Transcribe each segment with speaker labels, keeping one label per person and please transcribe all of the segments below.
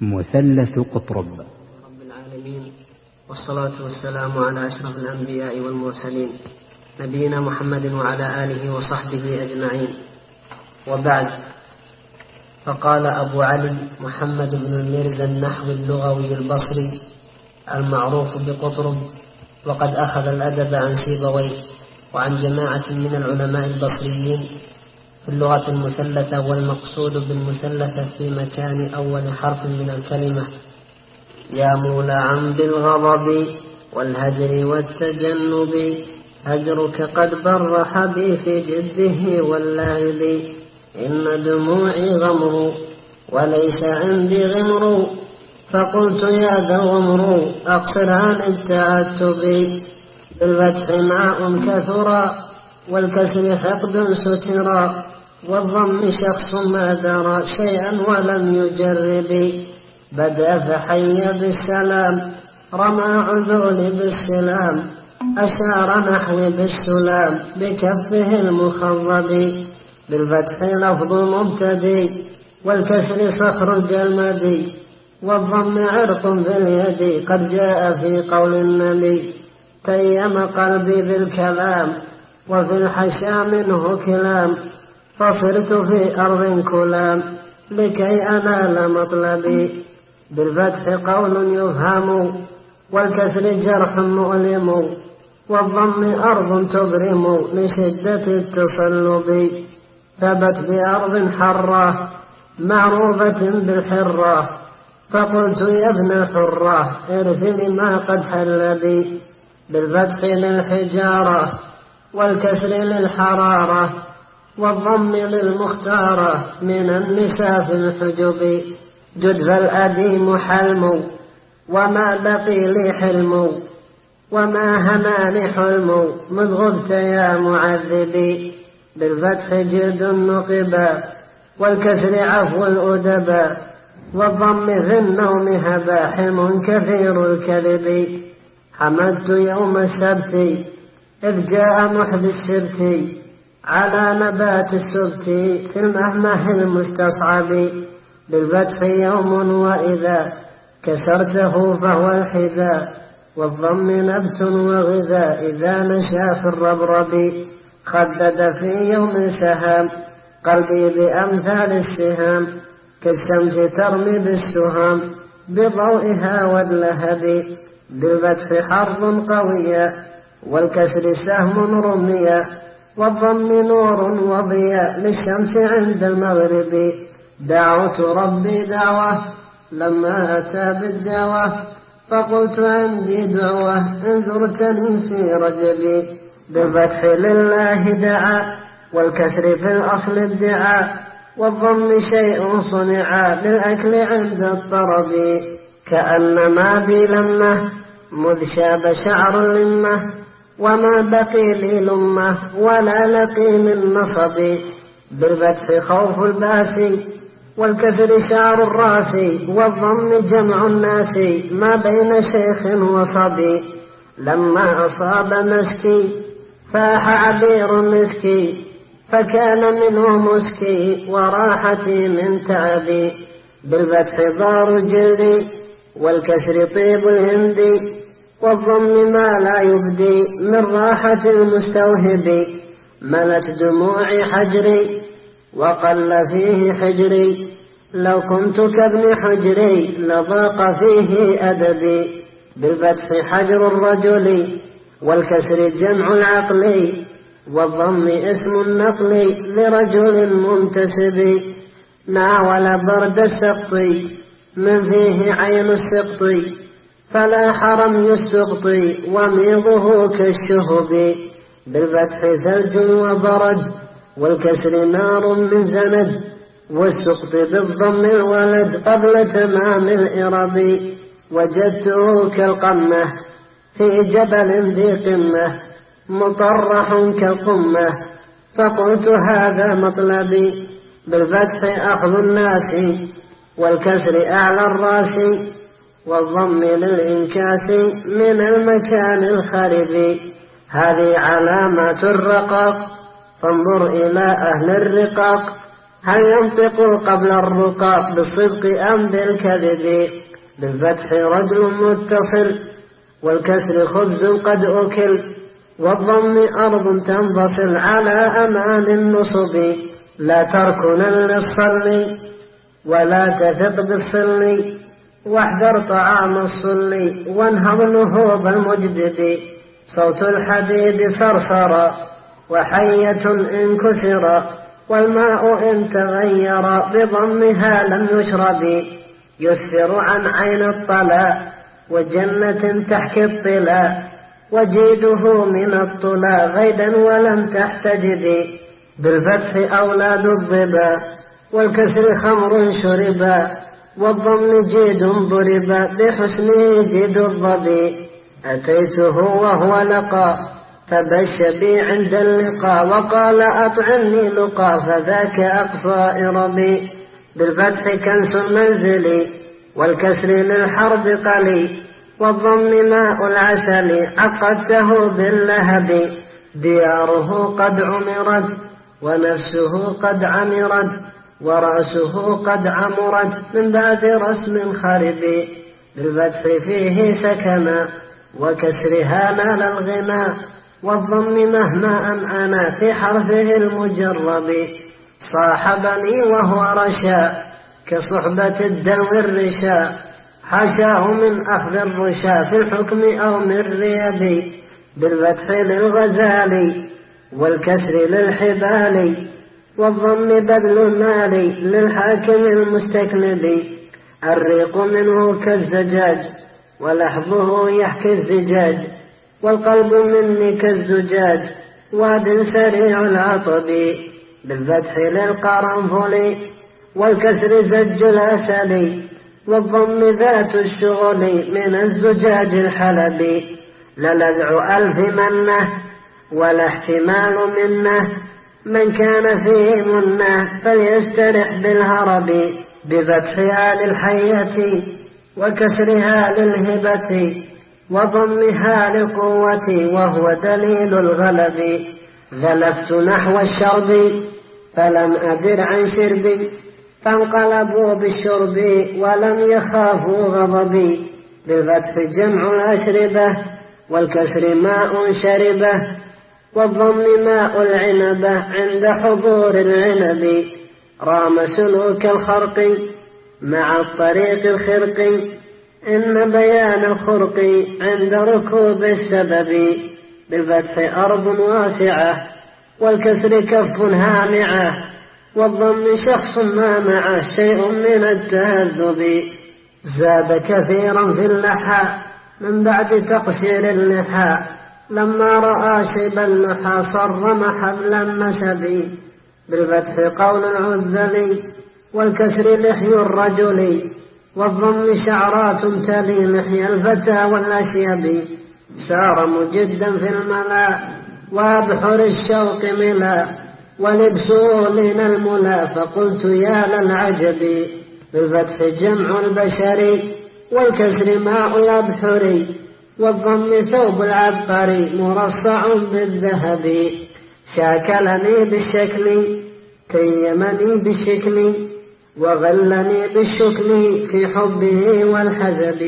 Speaker 1: مثلث قطرب.
Speaker 2: رب العالمين والصلاة والسلام على أشرف الأنبياء والمرسلين نبينا محمد وعلى آله وصحبه أجمعين. وبعد فقال أبو علي محمد بن الميرزا النحوي اللغوي البصري المعروف بقطرب وقد أخذ الأدب عن سيبويه وعن جماعة من العلماء البصريين في اللغة المثلثة والمقصود بالمثلثة في مكان أول حرف من الكلمة. يا مولعا بالغضب والهجر والتجنب هجرك قد برح بي في جده واللعب. إن دموعي غمر وليس عندي غمر. فقلت يا ذا الغمر أقصر عن التعتب. بالفتح ماء كثرا والكسر حقد سترا والضم شخص ما درى شيئا ولم يجرب. بدا فحي بالسلام رمى عذول بالسلام أشار نحوي بالسلام بكفه المخضب. بالفتح لفظ المبتدي والكسر صخر الجلمدي والضم عرق باليد قد جاء في قول النبي تيم قلبي بالكلام وفي الحشا منه كلام. فصرت في أرض كلام لكي أنال مطلبي بالفتح قول يفهم والكسر جرح مؤلم والضم أرض تبرم لشدة التصلب. ثبت بأرض حرة معروفة بالحرة. فقلت يا ابن الحرة ارث ما قد حل بي. بالفتح للحجارة والكسر للحرارة والضم للمختارة من النساء في الحجب. جد فالأديم حلم وما بقي لي حلم وما هناني حلم مذ غبت يا معذبي بالفتح جلد النقبا والكسر عفو الأدبا والضم في النوم هبا حلم كثير الكذب. حمدت يوم السبت إذ جاء محدي السبت. على نبات السبت في المهمه المستصعب بالفتح يوم وإذا كسرته فهو الحذاء والضم نبت وغذاء إذا نشا في الربرب خدد في يوم سهام قلبي بأمثال السهام كالشمس ترمي بالسهام بضوئها واللهب بالفتح حرب قوية والكسر سهم رميا والضم نور وضياء للشمس عند المغرب. دعوت ربي دعوة لما أتى بالدعوة فقلت عندي دعوة إن زرتني في رجبي بالفتح لله دعا والكسر في الأصل ادعاء والضم شيء صنع للأكل عند الطرب. كأنما بي لمه مذ شاب شعر لمه وما بقي لي لمة ولا لقي من نصبي بالفتح خوف الباسي والكسر شعر الراس والضم جمع الناس ما بين شيخ وصبي لما أصاب مسكي فاح عبير مسكي فكان منه مسكي وراحتي من تعبي بالفتح ضار جلدي والكسر طيب الهندي والضم ما لا يبدي من راحة المستوهب ملت دموعي حجري وقل فيه حجري لو كنت كابن حجري لضاق فيه أدبي بالفتح حجر الرجل والكسر جمع العقل. والضم اسم النقل لرجل منتسب. ناول برد السقط من فيه عين السقط. فلا حرم السقط وميضه كالشهب بالفتح ثلج وبرد والكسر نار من زند والسقط بالضم الولد قبل تمام الإرب وجدته كالقمة في جبل ذي قمة مطرح كالقمة فقلت هذا مطلبي بالفتح أخذ الناس والكسر أعلى الرأس. والضم للإنكاس من المكان الخرب هذه علامات الرقاق. فانظر إلى أهل الرقاق. هل ينطق قبل الرقى بالصدق أم بالكذب؟ بالفتح رجل متصل والكسر خبز قد أكل والضم أرض تنفصل على أمان النصب. لا تركنا للصل ولا تثق بالصل. واحذر طعام الصل وانهض نهوض المجدب صوت الحديد صرصر وحية إن كسر والماء إن تغير بضمها لم يشرب. يسفر عن عين الطلا وجنة تحكي الطلا وجيده من الطلا غيدا ولم تحتجب. بالفتح أولاد الضبا والكسر خمر شربا والضم جيد ضربا بحسنه جيد الظبي أتيته وهو لقى فبش بي عند اللقاء وقال أطعمني لقى فذاك أقصى إربي. بالفتح كنس المنزل والكسر للحرب قلي. والضم ماء العسل عقدته باللهب. دياره قد عمرت ونفسه قد عمرت. ورأسه قد عمرت من بعد رسم خرب بالفتح فيه سكنا وكسرها نال الغنى والضم مهما أمعنا في حرفه المجرب. صاحبني وهو رشا كصحبة الدلو الرشا حاشاه من أخذ الرشا في الحكم أو من ريب بالفتح للغزال والكسر للحبال والضم بذل المال للحاكم المستكنب الريق منه كالزجاج ولحظه يحكي الزجاج. والقلب مني كالزجاج واد سريع العطب. بالفتح للقرنفل والكسر زج الأسل والضم ذات الشغل من الزجاج الحلبي للذع ألف منة ولا احتمال منة. من كان فيه منه فليسترح بالهرب بفتحها للحية وكسرها للهبة وضمها للقوة وهو دليل الغلب. ذلفت نحو الشرب فلم أدر عن شربي فانقلبوا بالشرب ولم يخافوا غضبي بالفتح جمع الأشربة والكسر ماء شربة والضم ماء العنبة عند حضور العنب. رام سلوك الخرق مع الطريق الخرق. إن بيان الخرق عند ركوب السبب. بالفتح أرض واسعة والكسر كف هامعة والضم شخص ما معه شيء من التهذب. زاد كثيرا في اللحى من بعد تقصير اللحى. لما رأى شيب اللحى صرم حبل النسب بالفتح قول العذلي والكسر لحي الرجل والضم شعرات تلي لحي الفتى والأشيب. سار مجدا في الملا وابحر الشوق ملا ولبسه لنا الملا فقلت يا للعجب. بالفتح جمع البشر والكسر ماء الأبحر. والضم ثوب العبقري مرصع بالذهب. شاكلني بالشكل تيمني بالشكل وغلني بالشكل في حبه والحزب.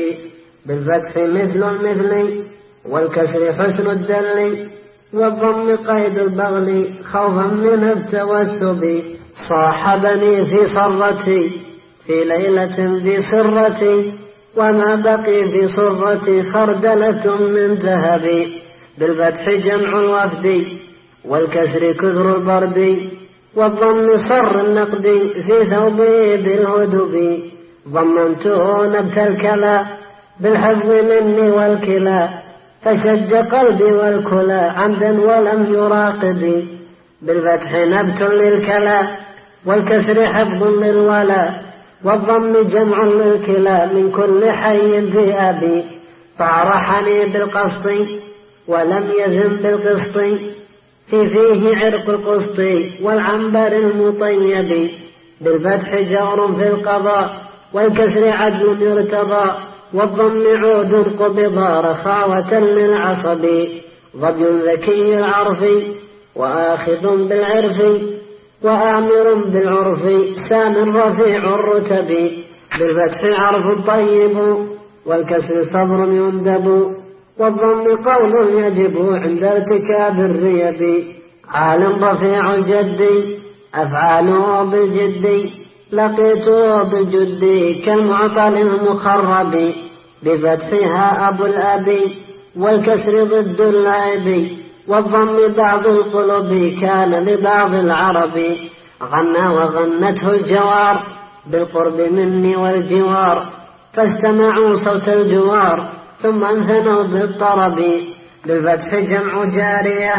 Speaker 2: بالفتح مثل المثل والكسر حسن الدل والضم قيد البغل خوفا من التوثب صاحبني في صرتي في ليلة بسرتي وما بقي في صرتي خردلة من ذهب بالفتح جمع الوفد والكسر كثر البرد والضم صر النقد في ثوبي بالهدب. ضمنته نبت الكلا بالحفظ مني والكلا فشج قلبي والكلا عمدا ولم يراقب. بالفتح نبت للكلا والكسر حفظ للولا والضم جمع للكلا من كل حي في أبي فعرحني بالقسط ولم يزم بالقسط. في فيه عرق القسط والعنبر المطيب. بالفتح جور في القضاء والكسر عدل يرتضى والضم عود قبضا رخاوة للعصب. ظبي ذكي العرف وآخذ بالعرف. وآمر بالعرف سام رفيع الرتب. بالفتح عرف الطيب والكسر صبر يندب. والضم قول يجب عند ارتكاب الريب. عالم رفيع الجد أفعاله بالجد. لقيته بالجد كالمعطل المخرب بفتحها أبو الأبي والكسر ضد اللعب. والضم بعض القلوب كان لبعض العرب. غنى وغنته الجوار بالقرب مني والجوار. فاستمعوا صوت الجوار ثم انثنوا بالطرب. بالفتح جمع جارية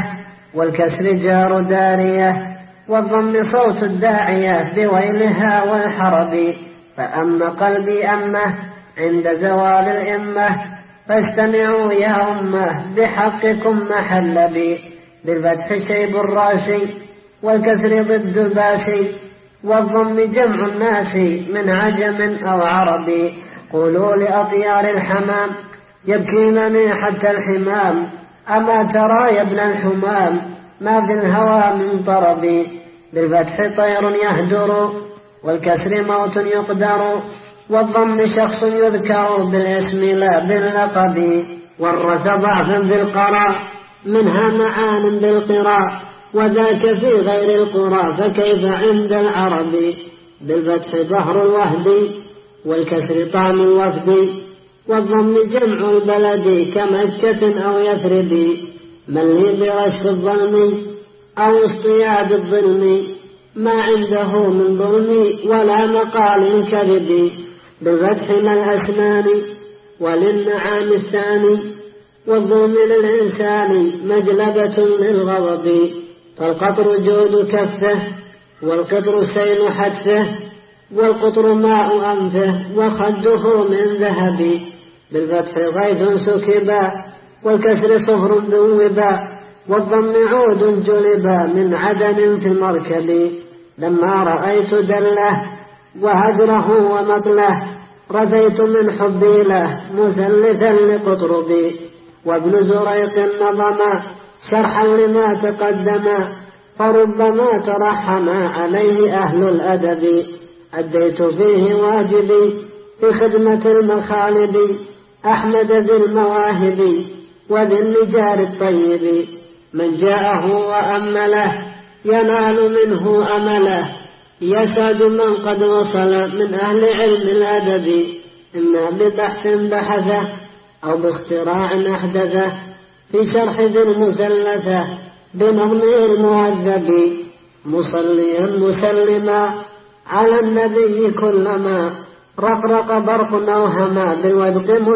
Speaker 2: والكسر جار دارية. والضم صوت الداعية بويلها والحرب. فأما قلبي أمة عند زوال الإمة. فاستمعوا يا أمة بحقكم ما حل بي بالفتح شيب الراسي والكسر ضد الباسي والضم جمع الناس من عجم أو عربي قولوا لأطيار الحمام يبكينني حتى الحمام. أما ترى يا ابن الحمام ما في الهوى من طربي بالفتح طير يهدر والكسر موت يقدر. والضم شخص يذكر بالاسم لا باللقب والرث ضعف بالقراء منها معان بالقراء وذاك في غير القرى فكيف عند العرب بالفتح ظهر الوهد والكسر طعم الوفد والضم جمع البلد كمكة أو يثرب من لي برشف الظلم أو اصطياد الظلم ما عنده من ظلم ولا مقال كذب بالفتح ما الأسنان وللنعام الثاني والظلم للإنسان مجلبة للغضب فالقطر جود كفه والقطر سيل حتفه والقطر ماء أنفه وخده من ذهب. بالفتح غيث سكبا والكسر صفر ذوبا والضم عود جلبا من عدن في المركب. لما رأيت دله وهجره ومطله رديت من حبي له مسلثا لقطربي وابن زريق نظم شرحا لما تقدم فربما ترحم عليه أهل الأدب. أديت فيه واجبي بخدمة المخالب أحمد ذي المواهب وذي النجار الطيب. من جاءه وأمله ينال منه أمله يسعد من قد وصل من أهل علم الأدب إما ببحث بحثه أو باختراع أحدثه في شرح ذي المثلثة بنظمه المهذب مصليا مسلما على النبي كلما رقرق برق أوهما بالودق